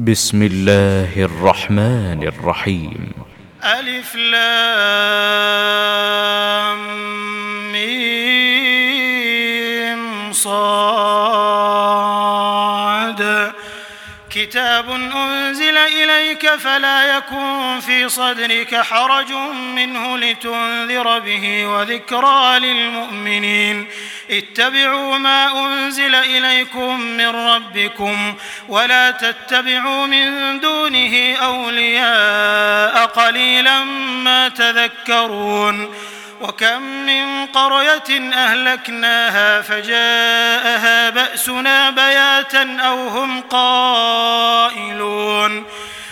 بسم الله الرحمن الرحيم الف لام ميم صاد كتاب أنزل إليك فلا يكون في صدرك حرج منه لتنذر به وذكرى للمؤمنين. اتبعوا ما أنزل إليكم من ربكم ولا تتبعوا من دونه أولياء قليلا ما تذكرون. وكم من قرية أهلكناها فجاءها بأسنا بياتا أو هم قائلون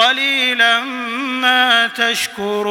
قليلا ما تشكرون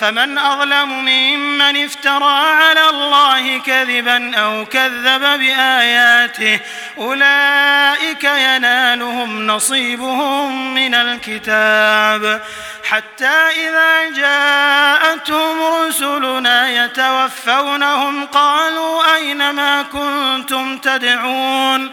فمن أظلم ممن افترى على الله كذبا أو كذب بآياته أولئك ينالهم نصيبهم من الكتاب. حتى إذا جاءتهم رسلنا يتوفونهم قالوا أين ما كنتم تدعون؟